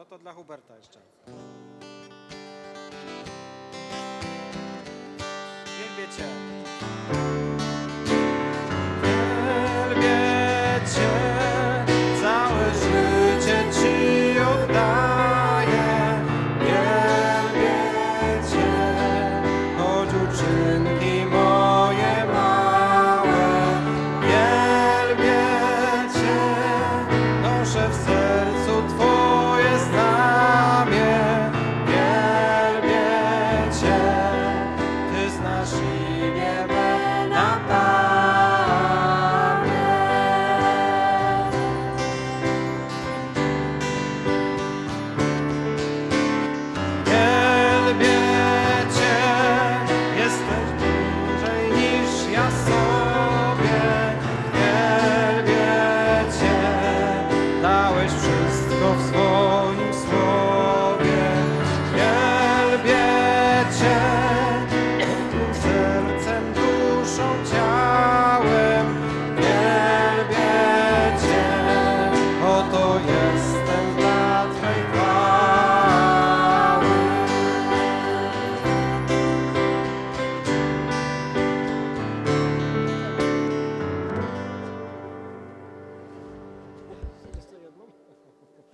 No to dla Huberta jeszcze. Wielbię Cię. Wielbię Cię, całe życie Ci oddam. chance.